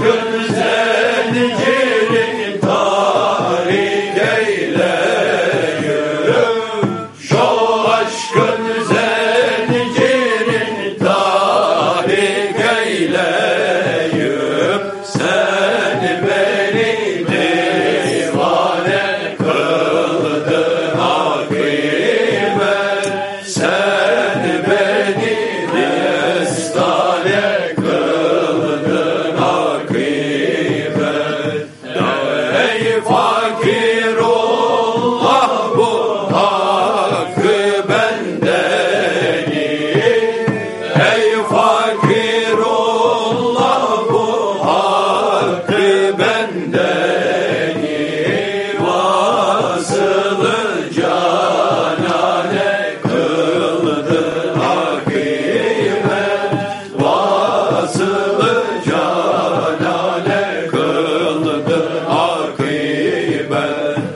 Goodness Lord, give